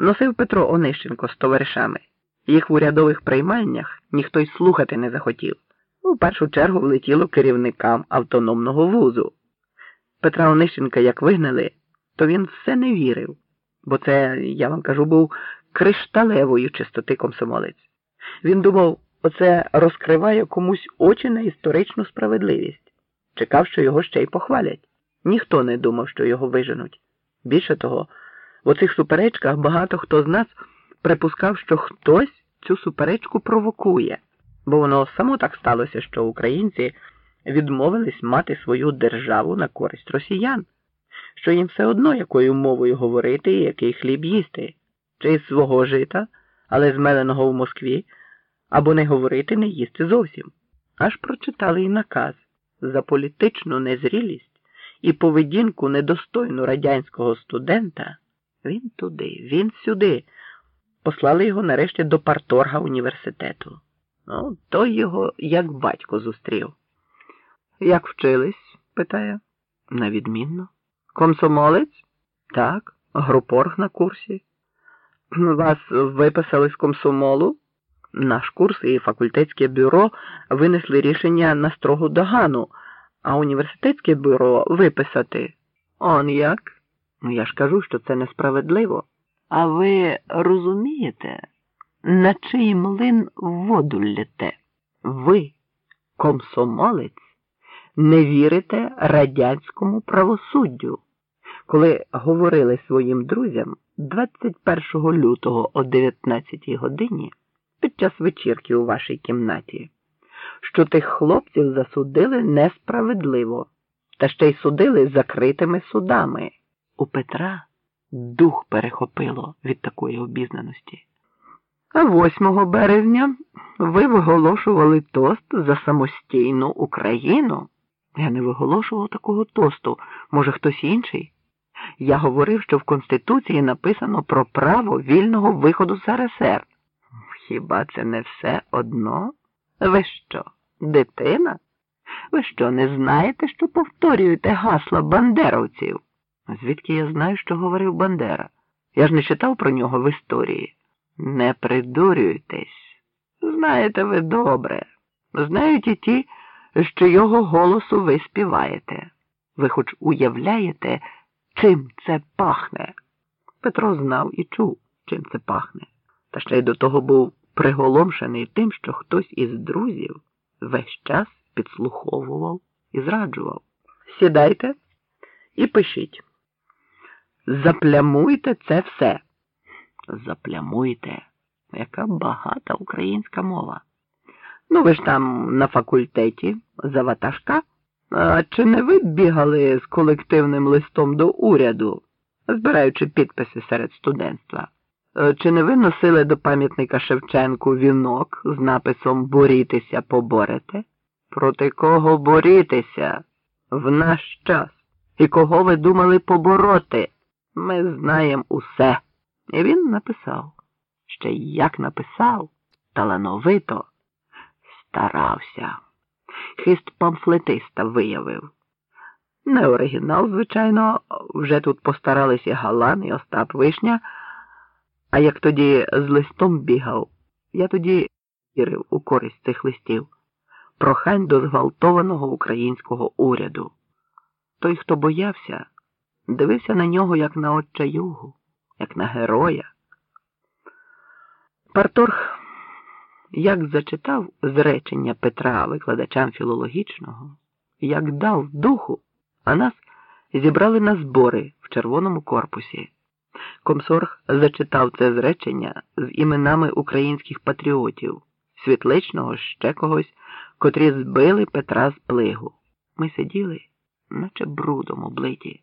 Носив Петро Онищенко з товаришами. Їх в урядових приймальнях ніхто й слухати не захотів. У першу чергу влетіло керівникам автономного вузу. Петра Онищенка як вигнали, то він все не вірив, бо це, я вам кажу, був кришталевої чистоти комсомолець. Він думав, оце розкриває комусь очі на історичну справедливість. Чекав, що його ще й похвалять. Ніхто не думав, що його виженуть. Більше того, в оцих суперечках багато хто з нас припускав, що хтось цю суперечку провокує, бо воно само так сталося, що українці відмовились мати свою державу на користь росіян, що їм все одно якою мовою говорити і який хліб їсти, чи з свого жита, але змеленого в Москві, або не говорити, не їсти зовсім. Аж прочитали і наказ за політичну незрілість і поведінку недостойну радянського студента. Він туди, він сюди. Послали його нарешті до парторга університету. Ну, той його як батько зустрів. Як вчились? питає. На відмінно. Комсомолець? Так, групорг на курсі. Вас виписали з комсомолу? Наш курс і факультетське бюро винесли рішення на строгу догану, а університетське бюро виписати. Он як? Ну я ж кажу, що це несправедливо. А ви розумієте, на чий млин воду лєте? Ви, комсомолець, не вірите радянському правосуддю, коли говорили своїм друзям 21 лютого о 19 годині під час вечірки у вашій кімнаті, що тих хлопців засудили несправедливо, та ще й судили закритими судами. У Петра дух перехопило від такої обізнаності. А 8 березня ви виголошували тост за самостійну Україну. Я не виголошував такого тосту, може, хтось інший. Я говорив, що в Конституції написано про право вільного виходу з РСР. Хіба це не все одно? Ви що, дитина? Ви що, не знаєте, що повторюєте гасла бандеровців? Звідки я знаю, що говорив Бандера? Я ж не читав про нього в історії. Не придурюйтесь. Знаєте ви добре. Знають і ті, що його голосу ви співаєте. Ви хоч уявляєте, чим це пахне? Петро знав і чув, чим це пахне, та ще й до того був приголомшений тим, що хтось із друзів весь час підслуховував і зраджував. Сідайте і пишіть. Заплямуйте це все. Заплямуйте. Яка багата українська мова. Ну, ви ж там на факультеті за ватажка. А чи не ви бігали з колективним листом до уряду, збираючи підписи серед студентства? Чи не ви носили до пам'ятника Шевченку вінок з написом Борітеся, поборете? Проти кого борітеся в наш час? І кого ви думали побороти? Ми знаємо усе. І він написав. Ще як написав, талановито старався. Хист памфлетиста виявив. Не оригінал, звичайно, вже тут постаралися Галан і Остап Вишня, а як тоді з листом бігав, я тоді вірив у користь цих листів, прохань до зґвалтованого українського уряду. Той, хто боявся, дивився на нього як на отчаюгу, як на героя. Парторг як зачитав зречення Петра викладачам філологічного, як дав духу, а нас зібрали на збори в червоному корпусі. Комсорг зачитав це зречення з іменами українських патріотів, світличного ще когось, котрі збили Петра з плигу. Ми сиділи, наче брудом облиті.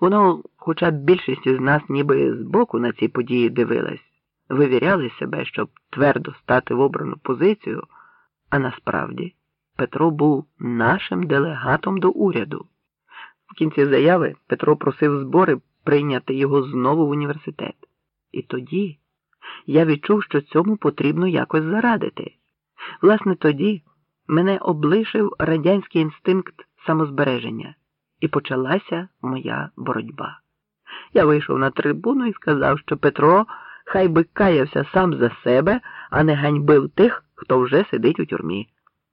Воно, хоча більшість із нас ніби збоку на ці події дивилась вивіряли себе, щоб твердо стати в обрану позицію, а насправді Петро був нашим делегатом до уряду. В кінці заяви Петро просив збори прийняти його знову в університет. І тоді я відчув, що цьому потрібно якось зарадити. Власне, тоді мене облишив радянський інстинкт самозбереження, і почалася моя боротьба. Я вийшов на трибуну і сказав, що Петро хай би каявся сам за себе, а не ганьбив тих, хто вже сидить у тюрмі.